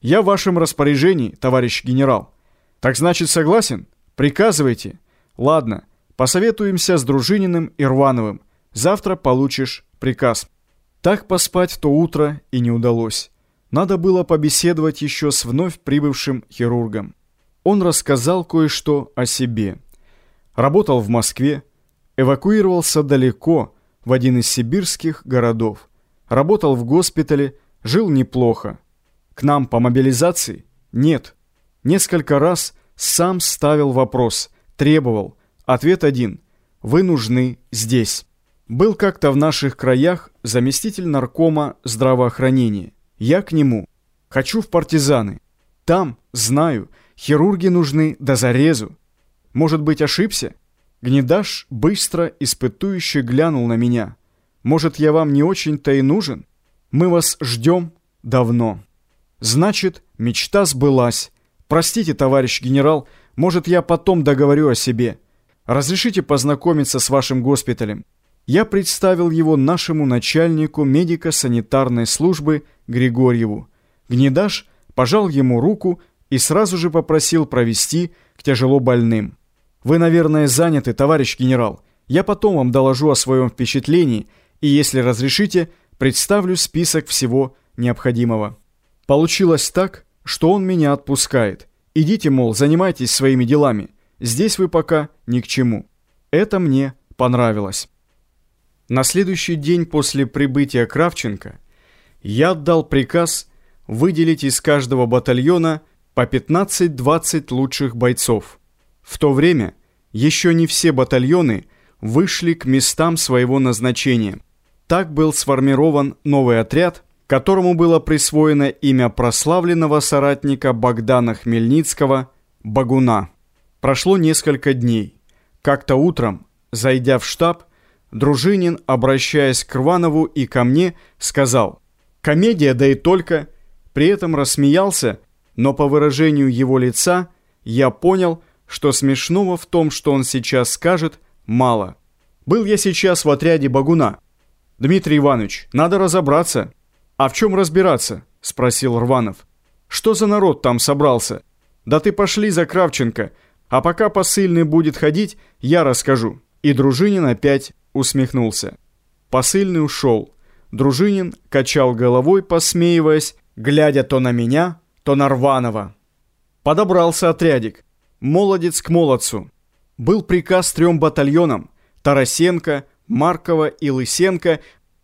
Я в вашем распоряжении, товарищ генерал. Так значит, согласен? Приказывайте. Ладно, посоветуемся с Дружининым и Рвановым. Завтра получишь приказ. Так поспать то утро и не удалось. Надо было побеседовать еще с вновь прибывшим хирургом. Он рассказал кое-что о себе. Работал в Москве, эвакуировался далеко, в один из сибирских городов. Работал в госпитале, жил неплохо. К нам по мобилизации? Нет. Несколько раз сам ставил вопрос, требовал. Ответ один. Вы нужны здесь. Был как-то в наших краях заместитель наркома здравоохранения. Я к нему. Хочу в партизаны. Там, знаю, хирурги нужны до зарезу. Может быть, ошибся? Гнедаш быстро, испытующе глянул на меня. Может, я вам не очень-то и нужен? Мы вас ждем давно. Значит, мечта сбылась. Простите, товарищ генерал, может, я потом договорю о себе. Разрешите познакомиться с вашим госпиталем. Я представил его нашему начальнику медико-санитарной службы Григорьеву. Гнедаш пожал ему руку и сразу же попросил провести к тяжело больным. «Вы, наверное, заняты, товарищ генерал. Я потом вам доложу о своем впечатлении и, если разрешите, представлю список всего необходимого». Получилось так, что он меня отпускает. Идите, мол, занимайтесь своими делами. Здесь вы пока ни к чему. Это мне понравилось. На следующий день после прибытия Кравченко я отдал приказ выделить из каждого батальона по 15-20 лучших бойцов. В то время еще не все батальоны вышли к местам своего назначения. Так был сформирован новый отряд – которому было присвоено имя прославленного соратника Богдана Хмельницкого Багуна. Прошло несколько дней. Как-то утром, зайдя в штаб, Дружинин, обращаясь к Рванову и ко мне, сказал «Комедия, да и только». При этом рассмеялся, но по выражению его лица я понял, что смешного в том, что он сейчас скажет, мало. Был я сейчас в отряде Багуна. «Дмитрий Иванович, надо разобраться». «А в чем разбираться?» – спросил Рванов. «Что за народ там собрался? Да ты пошли за Кравченко, а пока посыльный будет ходить, я расскажу». И Дружинин опять усмехнулся. Посыльный ушел. Дружинин качал головой, посмеиваясь, глядя то на меня, то на Рванова. Подобрался отрядик. Молодец к молодцу. Был приказ трем батальонам – Тарасенко, Маркова и Лысенко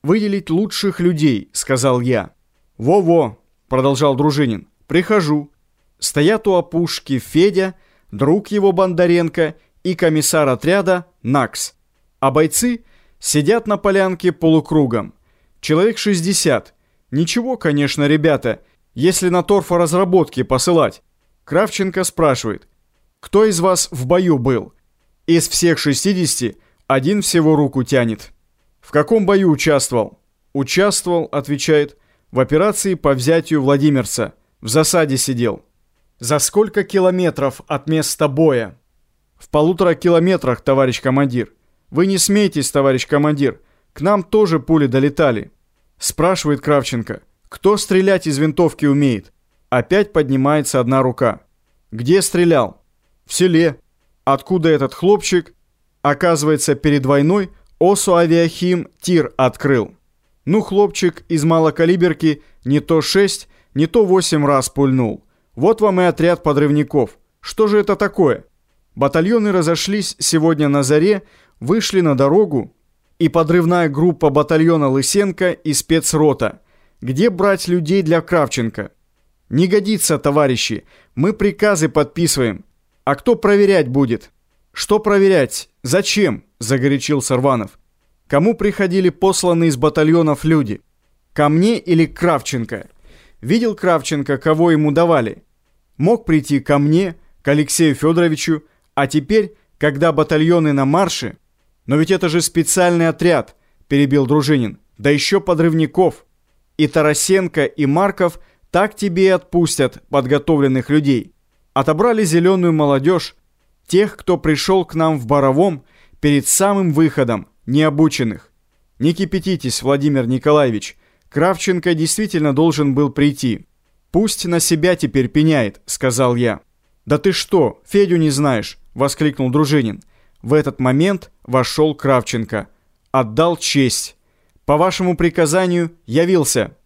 выделить лучших людей», — сказал я. «Во-во», — продолжал Дружинин, — «прихожу». Стоят у опушки Федя, друг его Бондаренко и комиссар отряда Накс. А бойцы сидят на полянке полукругом. Человек 60. Ничего, конечно, ребята, если на торфоразработки посылать. Кравченко спрашивает, кто из вас в бою был? Из всех 60 один всего руку тянет. В каком бою участвовал? Участвовал, отвечает, в операции по взятию Владимирца. В засаде сидел. За сколько километров от места боя? В полутора километрах, товарищ командир. Вы не смейтесь, товарищ командир. К нам тоже пули долетали. Спрашивает Кравченко. Кто стрелять из винтовки умеет? Опять поднимается одна рука. Где стрелял? В селе. Откуда этот хлопчик? Оказывается, перед войной Осу авиахим тир открыл. Ну, хлопчик из малокалиберки не то шесть, не то восемь раз пульнул. Вот вам и отряд подрывников. Что же это такое? Батальоны разошлись сегодня на заре, вышли на дорогу, и подрывная группа батальона Лысенко и спецрота. Где брать людей для Кравченко? Не годится, товарищи, мы приказы подписываем. А кто проверять будет? Что проверять? Зачем? Загорячился Рванов. Кому приходили посланные из батальонов люди? Ко мне или к Кравченко? Видел Кравченко, кого ему давали? Мог прийти ко мне, к Алексею Федоровичу, а теперь, когда батальоны на марше... Но ведь это же специальный отряд, перебил Дружинин. Да еще подрывников. И Тарасенко, и Марков так тебе и отпустят подготовленных людей. Отобрали зеленую молодежь, Тех, кто пришел к нам в Боровом перед самым выходом, необученных. Не кипятитесь, Владимир Николаевич. Кравченко действительно должен был прийти. «Пусть на себя теперь пеняет», — сказал я. «Да ты что, Федю не знаешь?» — воскликнул Дружинин. В этот момент вошел Кравченко. Отдал честь. «По вашему приказанию явился».